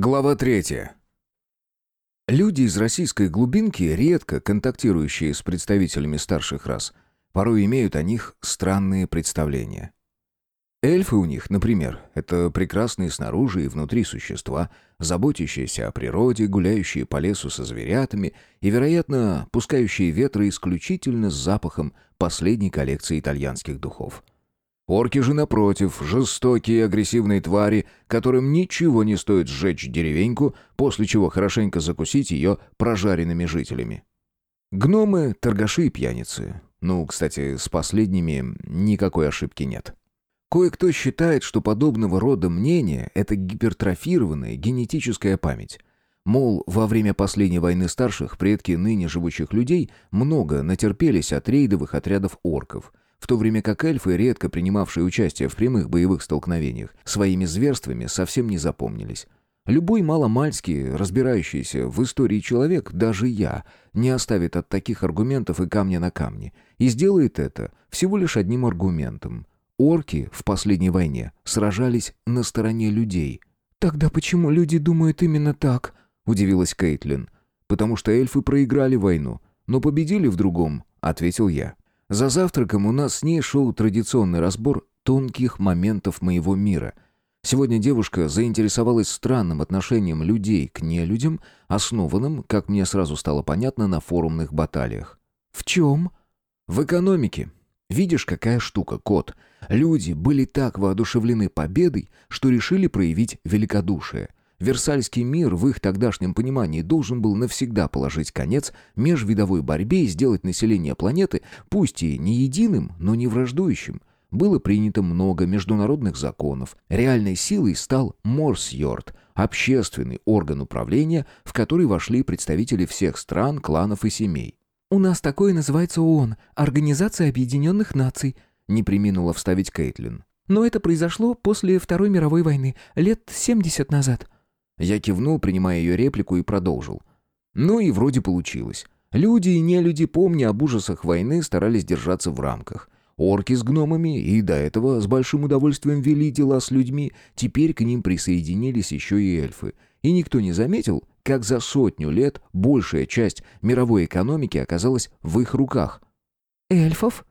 Глава третья. Люди из российской глубинки, редко контактирующие с представителями старших рас, порой имеют о них странные представления. Эльфы у них, например, это прекрасные снаружи и внутри существа, заботящиеся о природе, гуляющие по лесу со зверятами и, вероятно, пускающие ветры исключительно с запахом последней коллекции итальянских духов – Орки же, напротив, жестокие и агрессивные твари, которым ничего не стоит сжечь деревеньку, после чего хорошенько закусить ее прожаренными жителями. Гномы, торгаши и пьяницы. Ну, кстати, с последними никакой ошибки нет. Кое-кто считает, что подобного рода мнение – это гипертрофированная генетическая память. Мол, во время последней войны старших предки ныне живущих людей много натерпелись от рейдовых отрядов орков – в то время как эльфы, редко принимавшие участие в прямых боевых столкновениях, своими зверствами совсем не запомнились. Любой маломальский, разбирающийся в истории человек, даже я, не оставит от таких аргументов и камня на камне, и сделает это всего лишь одним аргументом. Орки в последней войне сражались на стороне людей. «Тогда почему люди думают именно так?» – удивилась Кейтлин. «Потому что эльфы проиграли войну, но победили в другом», – ответил я. За завтраком у нас с ней шел традиционный разбор тонких моментов моего мира. Сегодня девушка заинтересовалась странным отношением людей к нелюдям, основанным, как мне сразу стало понятно, на форумных баталиях. «В чем?» «В экономике. Видишь, какая штука, кот. Люди были так воодушевлены победой, что решили проявить великодушие. Версальский мир в их тогдашнем понимании должен был навсегда положить конец межвидовой борьбе и сделать население планеты, пусть и не единым, но не враждующим. Было принято много международных законов. Реальной силой стал Морсьорд, общественный орган управления, в который вошли представители всех стран, кланов и семей. «У нас такое называется ООН, Организация Объединенных Наций», не приминула вставить Кейтлин. «Но это произошло после Второй мировой войны, лет 70 назад». Я кивнул, принимая ее реплику, и продолжил. Ну и вроде получилось. Люди и нелюди, помня об ужасах войны, старались держаться в рамках. Орки с гномами и до этого с большим удовольствием вели дела с людьми, теперь к ним присоединились еще и эльфы. И никто не заметил, как за сотню лет большая часть мировой экономики оказалась в их руках. «Эльфов?»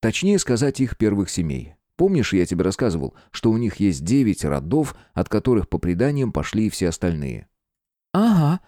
Точнее сказать, их первых семей. Помнишь, я тебе рассказывал, что у них есть девять родов, от которых по преданиям пошли и все остальные?» «Ага».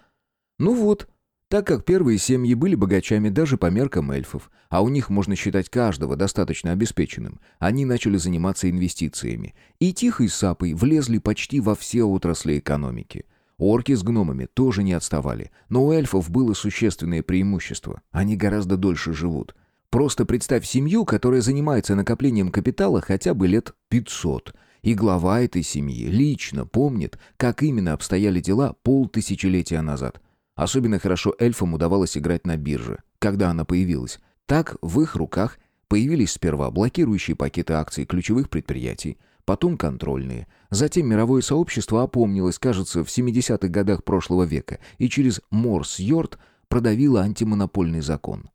«Ну вот, так как первые семьи были богачами даже по меркам эльфов, а у них можно считать каждого достаточно обеспеченным, они начали заниматься инвестициями и тихой сапой влезли почти во все отрасли экономики. Орки с гномами тоже не отставали, но у эльфов было существенное преимущество. Они гораздо дольше живут. Просто представь семью, которая занимается накоплением капитала хотя бы лет 500. И глава этой семьи лично помнит, как именно обстояли дела полтысячелетия назад. Особенно хорошо эльфам удавалось играть на бирже, когда она появилась. Так в их руках появились сперва блокирующие пакеты акций ключевых предприятий, потом контрольные. Затем мировое сообщество опомнилось, кажется, в 70-х годах прошлого века и через Морс-Йорд продавило антимонопольный закон.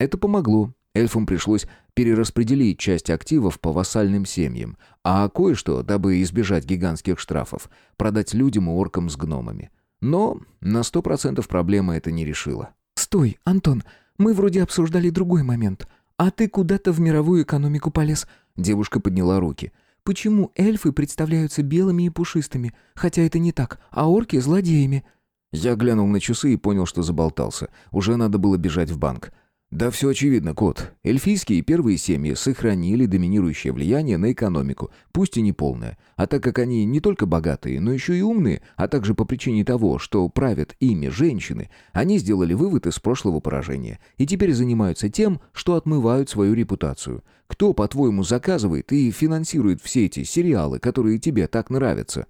Это помогло, Эльфам пришлось перераспределить часть активов по вассальным семьям, а кое-что, дабы избежать гигантских штрафов, продать людям и оркам с гномами. Но на сто процентов проблема это не решила. «Стой, Антон, мы вроде обсуждали другой момент. А ты куда-то в мировую экономику полез?» Девушка подняла руки. «Почему эльфы представляются белыми и пушистыми, хотя это не так, а орки — злодеями?» Я глянул на часы и понял, что заболтался. Уже надо было бежать в банк. Да все очевидно, кот. Эльфийские первые семьи сохранили доминирующее влияние на экономику, пусть и не полное. А так как они не только богатые, но еще и умные, а также по причине того, что правят ими женщины, они сделали вывод из прошлого поражения и теперь занимаются тем, что отмывают свою репутацию. Кто, по-твоему, заказывает и финансирует все эти сериалы, которые тебе так нравятся?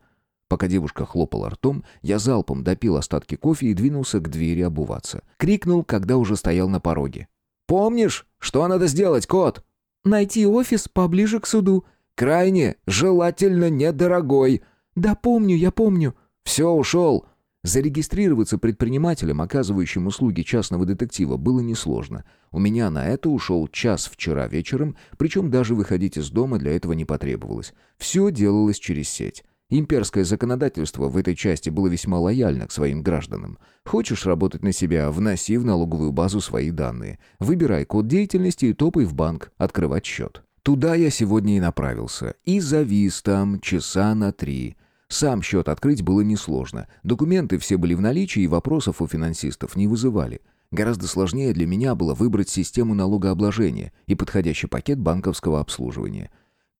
Пока девушка хлопала ртом, я залпом допил остатки кофе и двинулся к двери обуваться. Крикнул, когда уже стоял на пороге. «Помнишь, что надо сделать, кот?» «Найти офис поближе к суду». «Крайне, желательно недорогой». «Да помню, я помню». «Все, ушел». Зарегистрироваться предпринимателем, оказывающим услуги частного детектива, было несложно. У меня на это ушел час вчера вечером, причем даже выходить из дома для этого не потребовалось. Все делалось через сеть. Имперское законодательство в этой части было весьма лояльно к своим гражданам. Хочешь работать на себя, вноси в налоговую базу свои данные. Выбирай код деятельности и топай в банк открывать счет. Туда я сегодня и направился. И завис там часа на три. Сам счет открыть было несложно. Документы все были в наличии и вопросов у финансистов не вызывали. Гораздо сложнее для меня было выбрать систему налогообложения и подходящий пакет банковского обслуживания.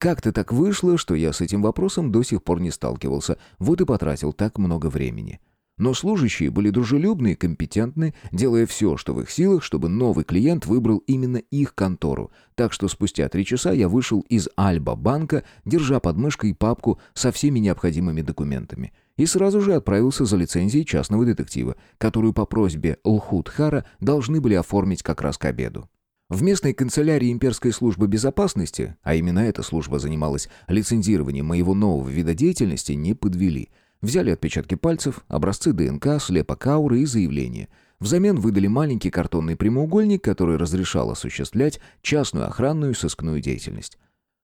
Как-то так вышло, что я с этим вопросом до сих пор не сталкивался, вот и потратил так много времени. Но служащие были дружелюбны и компетентны, делая все, что в их силах, чтобы новый клиент выбрал именно их контору. Так что спустя три часа я вышел из Альба-банка, держа под мышкой папку со всеми необходимыми документами. И сразу же отправился за лицензией частного детектива, которую по просьбе Лхут-Хара должны были оформить как раз к обеду. В местной канцелярии имперской службы безопасности, а именно эта служба занималась лицензированием моего нового вида деятельности, не подвели. Взяли отпечатки пальцев, образцы ДНК, слепок ауры и заявление. Взамен выдали маленький картонный прямоугольник, который разрешал осуществлять частную охранную и сыскную деятельность.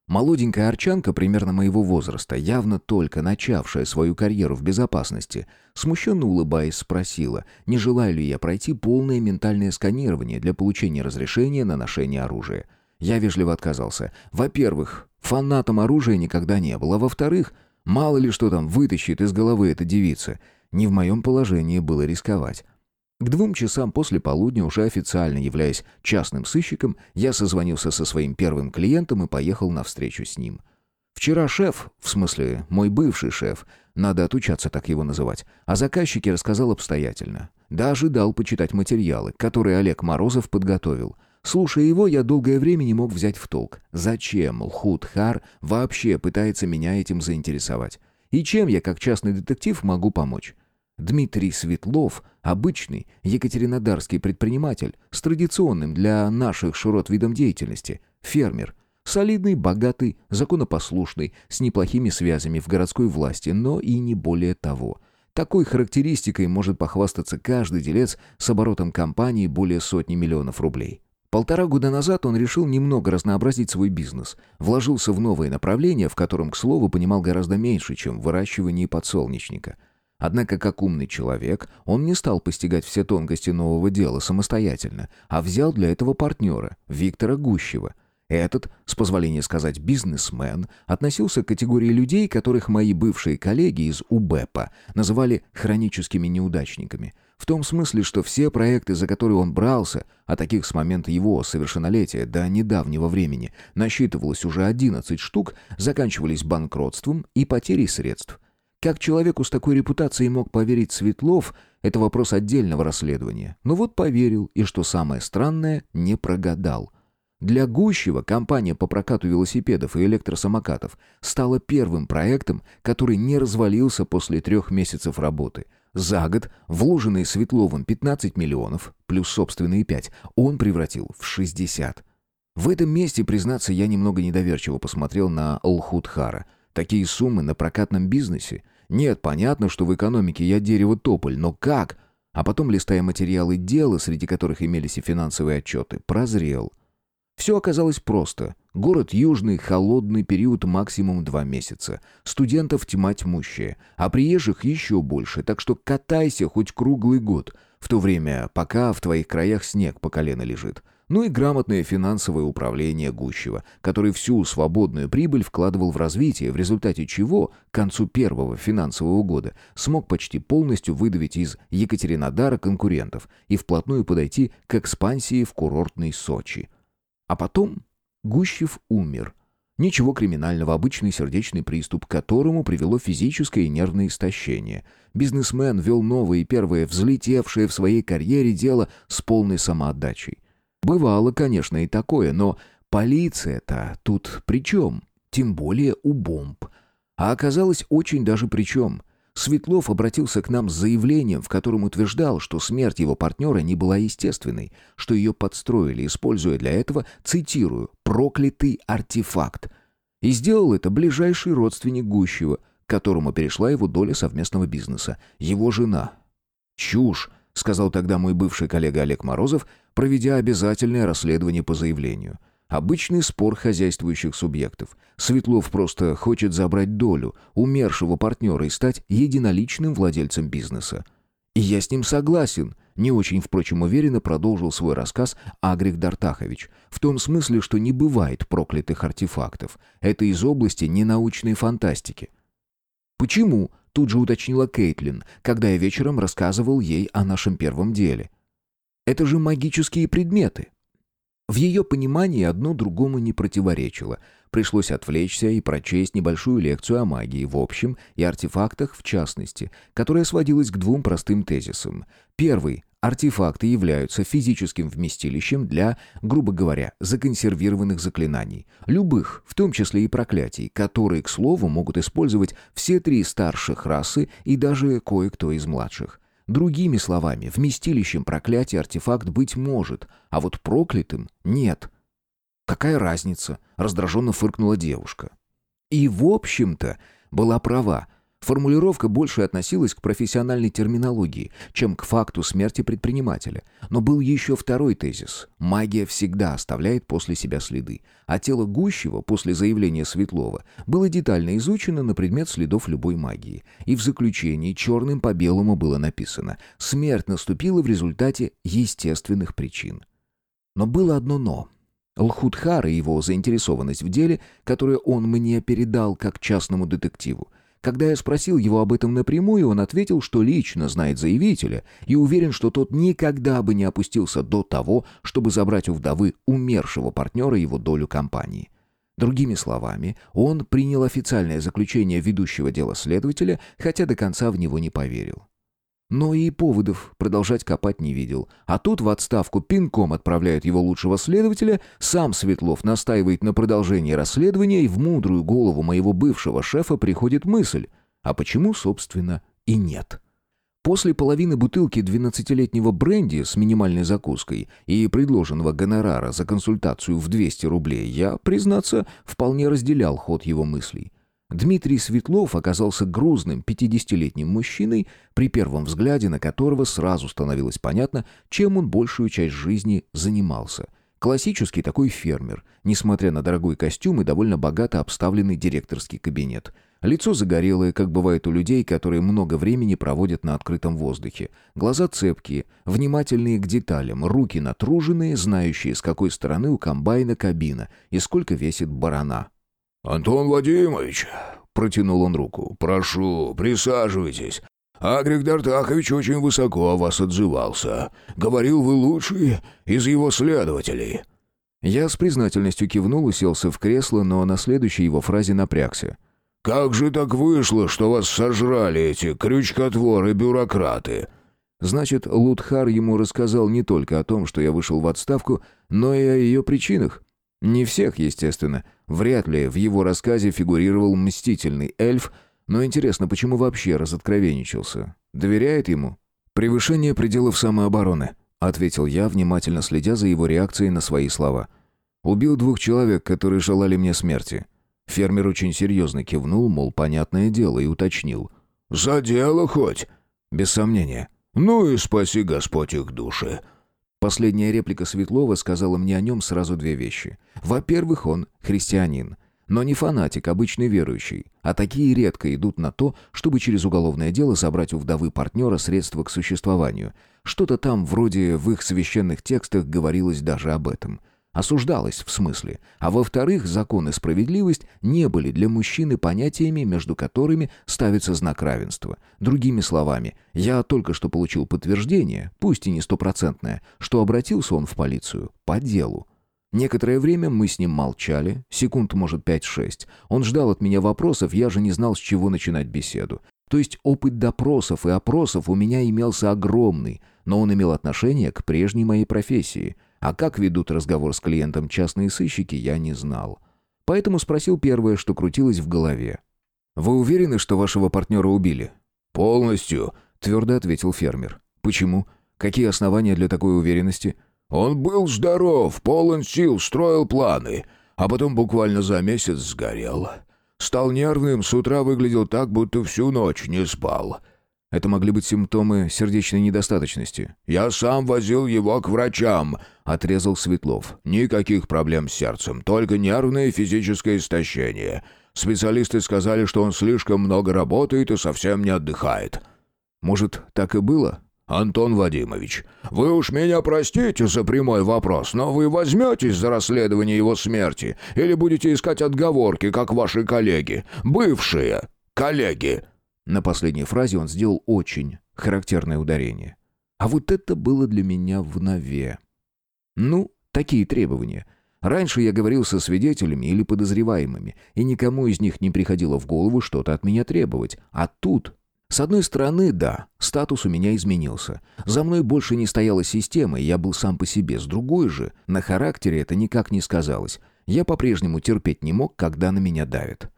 Молоденькая арчанка примерно моего возраста, явно только начавшая свою карьеру в безопасности, смущенно улыбаясь, спросила, не желаю ли я пройти полное ментальное сканирование для получения разрешения на ношение оружия. Я вежливо отказался. Во-первых, фанатом оружия никогда не был, а во-вторых, мало ли что там вытащит из головы эта девица. Не в моем положении было рисковать. К двум часам после полудня, уже официально являясь частным сыщиком, я созвонился со своим первым клиентом и поехал на встречу с ним. Вчера шеф, в смысле мой бывший шеф, надо отучаться так его называть, о заказчике рассказал обстоятельно. Даже дал почитать материалы, которые Олег Морозов подготовил. Слушая его, я долгое время не мог взять в толк, зачем Лхут-Хар вообще пытается меня этим заинтересовать. И чем я, как частный детектив, могу помочь? Дмитрий Светлов – обычный екатеринодарский предприниматель с традиционным для наших широт видом деятельности – фермер. Солидный, богатый, законопослушный, с неплохими связями в городской власти, но и не более того. Такой характеристикой может похвастаться каждый делец с оборотом компании более сотни миллионов рублей. Полтора года назад он решил немного разнообразить свой бизнес, вложился в новое направление, в котором, к слову, понимал гораздо меньше, чем в выращивании подсолнечника – Однако, как умный человек, он не стал постигать все тонкости нового дела самостоятельно, а взял для этого партнера, Виктора Гущева. Этот, с позволения сказать бизнесмен, относился к категории людей, которых мои бывшие коллеги из УБЭПа называли хроническими неудачниками. В том смысле, что все проекты, за которые он брался, а таких с момента его совершеннолетия до недавнего времени насчитывалось уже 11 штук, заканчивались банкротством и потерей средств. Как человеку с такой репутацией мог поверить Светлов, это вопрос отдельного расследования. Но вот поверил, и что самое странное, не прогадал. Для Гущева компания по прокату велосипедов и электросамокатов стала первым проектом, который не развалился после трех месяцев работы. За год вложенные Светловым 15 миллионов, плюс собственные 5, он превратил в 60. В этом месте, признаться, я немного недоверчиво посмотрел на Алхутхара – Такие суммы на прокатном бизнесе? Нет, понятно, что в экономике я дерево-тополь, но как? А потом, листая материалы дела, среди которых имелись и финансовые отчеты, прозрел. Все оказалось просто. Город южный, холодный, период максимум два месяца. Студентов тьма тьмущая, а приезжих еще больше, так что катайся хоть круглый год, в то время, пока в твоих краях снег по колено лежит ну и грамотное финансовое управление Гущева, который всю свободную прибыль вкладывал в развитие, в результате чего к концу первого финансового года смог почти полностью выдавить из Екатеринодара конкурентов и вплотную подойти к экспансии в курортный Сочи. А потом Гущев умер. Ничего криминального, обычный сердечный приступ, к которому привело физическое и нервное истощение. Бизнесмен вел новое и первое взлетевшее в своей карьере дело с полной самоотдачей. Бывало, конечно, и такое, но полиция-то тут при чем? Тем более у бомб. А оказалось очень даже при чем. Светлов обратился к нам с заявлением, в котором утверждал, что смерть его партнера не была естественной, что ее подстроили, используя для этого, цитирую, «проклятый артефакт». И сделал это ближайший родственник Гущева, к которому перешла его доля совместного бизнеса, его жена. Чушь, сказал тогда мой бывший коллега Олег Морозов, проведя обязательное расследование по заявлению. Обычный спор хозяйствующих субъектов. Светлов просто хочет забрать долю умершего партнера и стать единоличным владельцем бизнеса. И я с ним согласен. Не очень, впрочем, уверенно продолжил свой рассказ Агрик Дартахович. В том смысле, что не бывает проклятых артефактов. Это из области ненаучной фантастики. «Почему?» – тут же уточнила Кейтлин, когда я вечером рассказывал ей о нашем первом деле. «Это же магические предметы». В ее понимании одно другому не противоречило. Пришлось отвлечься и прочесть небольшую лекцию о магии в общем и артефактах в частности, которая сводилась к двум простым тезисам. Первый Артефакты являются физическим вместилищем для, грубо говоря, законсервированных заклинаний. Любых, в том числе и проклятий, которые, к слову, могут использовать все три старших расы и даже кое-кто из младших. Другими словами, вместилищем проклятия артефакт быть может, а вот проклятым нет. «Какая разница?» — раздраженно фыркнула девушка. И, в общем-то, была права. Формулировка больше относилась к профессиональной терминологии, чем к факту смерти предпринимателя. Но был еще второй тезис. Магия всегда оставляет после себя следы. А тело Гущева после заявления Светлова было детально изучено на предмет следов любой магии. И в заключении черным по белому было написано «Смерть наступила в результате естественных причин». Но было одно «но». Лхудхар и его заинтересованность в деле, которое он мне передал как частному детективу, когда я спросил его об этом напрямую, он ответил, что лично знает заявителя и уверен, что тот никогда бы не опустился до того, чтобы забрать у вдовы умершего партнера его долю компании. Другими словами, он принял официальное заключение ведущего дела следователя, хотя до конца в него не поверил. Но и поводов продолжать копать не видел. А тут в отставку пинком отправляют его лучшего следователя, сам Светлов настаивает на продолжении расследования, и в мудрую голову моего бывшего шефа приходит мысль, а почему, собственно, и нет. После половины бутылки 12-летнего бренди с минимальной закуской и предложенного гонорара за консультацию в 200 рублей я, признаться, вполне разделял ход его мыслей. Дмитрий Светлов оказался грузным 50-летним мужчиной, при первом взгляде на которого сразу становилось понятно, чем он большую часть жизни занимался. Классический такой фермер, несмотря на дорогой костюм и довольно богато обставленный директорский кабинет. Лицо загорелое, как бывает у людей, которые много времени проводят на открытом воздухе. Глаза цепкие, внимательные к деталям, руки натруженные, знающие, с какой стороны у комбайна кабина и сколько весит барана. «Антон Владимирович», — протянул он руку, — «прошу, присаживайтесь. Агрик Дартахович очень высоко о вас отзывался. Говорил, вы лучший из его следователей». Я с признательностью кивнул, уселся в кресло, но на следующей его фразе напрягся. «Как же так вышло, что вас сожрали эти крючкотворы-бюрократы?» Значит, Лутхар ему рассказал не только о том, что я вышел в отставку, но и о ее причинах. Не всех, естественно. Вряд ли в его рассказе фигурировал мстительный эльф, но интересно, почему вообще разоткровенничался? Доверяет ему? «Превышение пределов самообороны», — ответил я, внимательно следя за его реакцией на свои слова. «Убил двух человек, которые желали мне смерти». Фермер очень серьезно кивнул, мол, понятное дело, и уточнил. «За дело хоть?» «Без сомнения». «Ну и спаси Господь их души». Последняя реплика Светлова сказала мне о нем сразу две вещи. Во-первых, он христианин. Но не фанатик, обычный верующий. А такие редко идут на то, чтобы через уголовное дело забрать у вдовы партнера средства к существованию. Что-то там вроде в их священных текстах говорилось даже об этом. Осуждалось, в смысле. А во-вторых, закон и справедливость не были для мужчины понятиями, между которыми ставится знак равенства. Другими словами, я только что получил подтверждение, пусть и не стопроцентное, что обратился он в полицию по делу. Некоторое время мы с ним молчали, секунд, может, 5-6. Он ждал от меня вопросов, я же не знал, с чего начинать беседу. То есть опыт допросов и опросов у меня имелся огромный, но он имел отношение к прежней моей профессии. А как ведут разговор с клиентом частные сыщики, я не знал. Поэтому спросил первое, что крутилось в голове. «Вы уверены, что вашего партнера убили?» «Полностью», — твердо ответил фермер. «Почему? Какие основания для такой уверенности?» «Он был здоров, полон сил, строил планы, а потом буквально за месяц сгорел. Стал нервным, с утра выглядел так, будто всю ночь не спал. Это могли быть симптомы сердечной недостаточности. «Я сам возил его к врачам», — отрезал Светлов. «Никаких проблем с сердцем, только нервное и физическое истощение. Специалисты сказали, что он слишком много работает и совсем не отдыхает». «Может, так и было?» «Антон Вадимович, вы уж меня простите за прямой вопрос, но вы возьметесь за расследование его смерти или будете искать отговорки, как ваши коллеги, бывшие коллеги?» На последней фразе он сделал очень характерное ударение. А вот это было для меня в нове. Ну, такие требования. Раньше я говорил со свидетелями или подозреваемыми, и никому из них не приходило в голову что-то от меня требовать. А тут с одной стороны, да, статус у меня изменился. За мной больше не стояла система, и я был сам по себе. С другой же, на характере это никак не сказалось. Я по-прежнему терпеть не мог, когда на меня давят.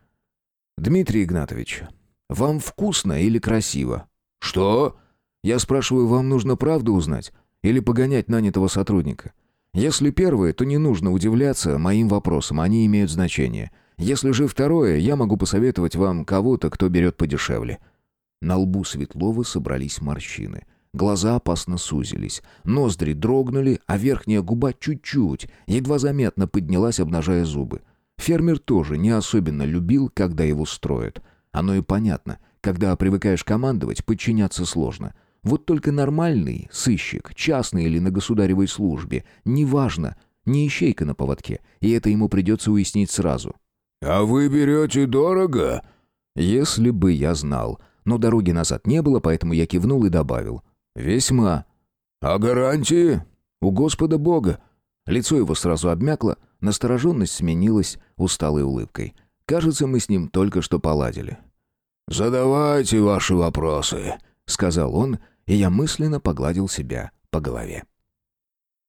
«Дмитрий Игнатович, вам вкусно или красиво?» «Что?» «Я спрашиваю, вам нужно правду узнать? Или погонять нанятого сотрудника? Если первое, то не нужно удивляться моим вопросам, они имеют значение. Если же второе, я могу посоветовать вам кого-то, кто берет подешевле». На лбу Светлова собрались морщины. Глаза опасно сузились, ноздри дрогнули, а верхняя губа чуть-чуть, едва заметно поднялась, обнажая зубы. Фермер тоже не особенно любил, когда его строят. Оно и понятно. Когда привыкаешь командовать, подчиняться сложно. Вот только нормальный сыщик, частный или на государевой службе, неважно, не ищейка на поводке, и это ему придется уяснить сразу. «А вы берете дорого?» «Если бы я знал», но дороги назад не было, поэтому я кивнул и добавил. «Весьма». «А гарантии?» «У Господа Бога». Лицо его сразу обмякло, настороженность сменилась усталой улыбкой. Кажется, мы с ним только что поладили. «Задавайте ваши вопросы», — сказал он, и я мысленно погладил себя по голове.